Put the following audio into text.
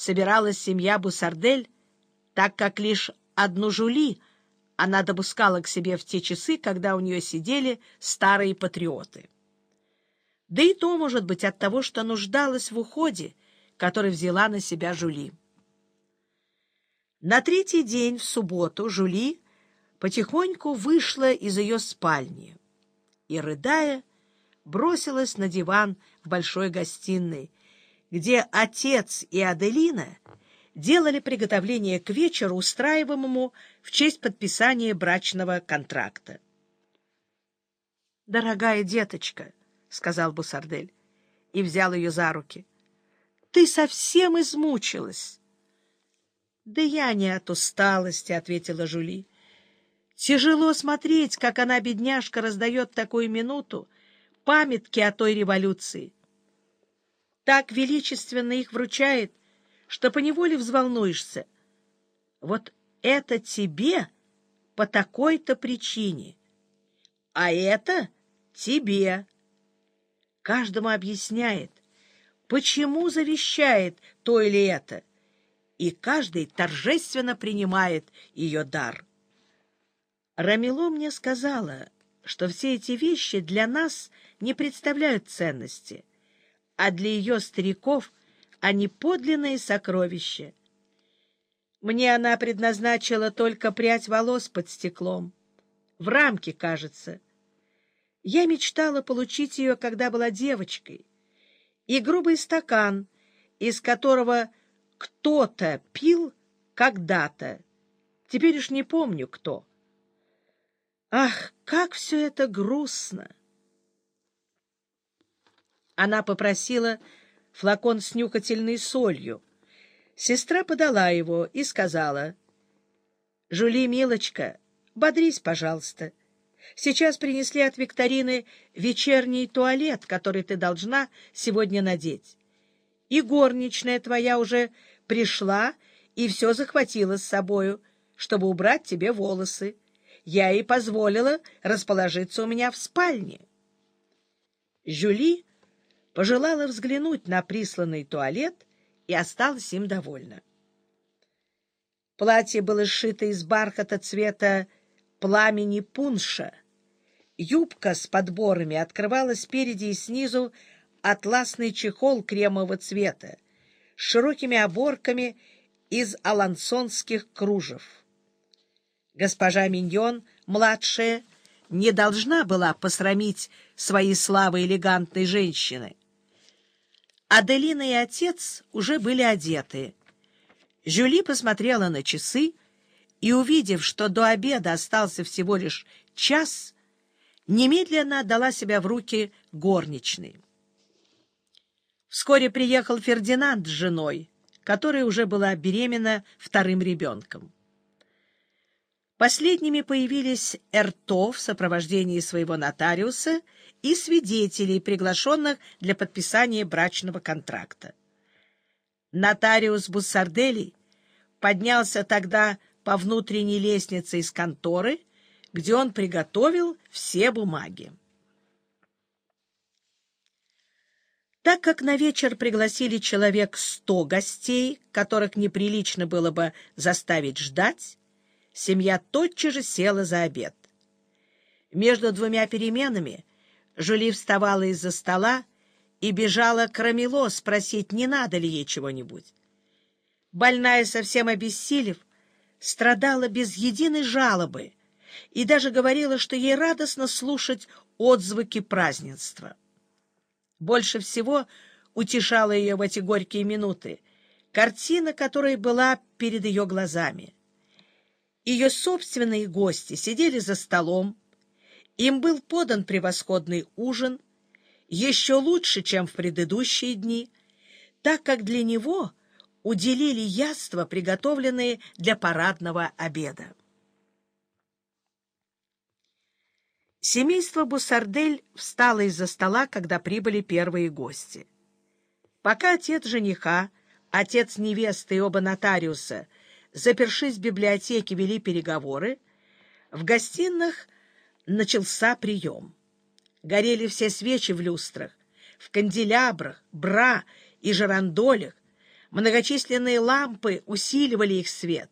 собиралась семья Бусардель, так как лишь одну Жули она допускала к себе в те часы, когда у нее сидели старые патриоты. Да и то, может быть, от того, что нуждалась в уходе, который взяла на себя Жули. На третий день, в субботу, Жули потихоньку вышла из ее спальни и, рыдая, бросилась на диван в большой гостиной, где отец и Аделина делали приготовление к вечеру, устраиваемому в честь подписания брачного контракта. «Дорогая деточка», — сказал Бусардель и взял ее за руки, — «ты совсем измучилась». «Да я не от усталости», — ответила Жули. «Тяжело смотреть, как она, бедняжка, раздает такую минуту памятки о той революции. Так величественно их вручает, что поневоле взволнуешься. Вот это тебе по такой-то причине, а это тебе. Каждому объясняет, почему завещает то или это — и каждый торжественно принимает ее дар. Рамило мне сказала, что все эти вещи для нас не представляют ценности, а для ее стариков они подлинные сокровища. Мне она предназначила только прядь волос под стеклом. В рамке, кажется. Я мечтала получить ее, когда была девочкой. И грубый стакан, из которого кто-то пил когда-то. Теперь уж не помню, кто. Ах, как все это грустно! Она попросила флакон с нюхательной солью. Сестра подала его и сказала, «Жули, милочка, бодрись, пожалуйста. Сейчас принесли от Викторины вечерний туалет, который ты должна сегодня надеть. И горничная твоя уже пришла и все захватила с собою, чтобы убрать тебе волосы. Я ей позволила расположиться у меня в спальне. Жюли пожелала взглянуть на присланный туалет и осталась им довольна. Платье было сшито из бархата цвета пламени пунша. Юбка с подборами открывала спереди и снизу атласный чехол кремового цвета, с широкими оборками из алансонских кружев. Госпожа Миньон, младшая, не должна была посрамить свои славы элегантной женщины. Аделина и отец уже были одеты. Жюли посмотрела на часы и, увидев, что до обеда остался всего лишь час, немедленно отдала себя в руки горничной. Вскоре приехал Фердинанд с женой, которая уже была беременна вторым ребенком. Последними появились Эрто в сопровождении своего нотариуса и свидетелей, приглашенных для подписания брачного контракта. Нотариус Буссардели поднялся тогда по внутренней лестнице из конторы, где он приготовил все бумаги. Так как на вечер пригласили человек сто гостей, которых неприлично было бы заставить ждать, семья тотчас же села за обед. Между двумя переменами Жюли вставала из-за стола и бежала к Рамило спросить, не надо ли ей чего-нибудь. Больная, совсем обессилев, страдала без единой жалобы и даже говорила, что ей радостно слушать отзвуки празднества. Больше всего утешала ее в эти горькие минуты картина, которая была перед ее глазами. Ее собственные гости сидели за столом, им был подан превосходный ужин, еще лучше, чем в предыдущие дни, так как для него уделили яства, приготовленные для парадного обеда. Семейство Бусардель встало из-за стола, когда прибыли первые гости. Пока отец жениха, отец невесты и оба нотариуса, запершись в библиотеке, вели переговоры, в гостиных начался прием. Горели все свечи в люстрах, в канделябрах, бра и жерандолях, Многочисленные лампы усиливали их свет.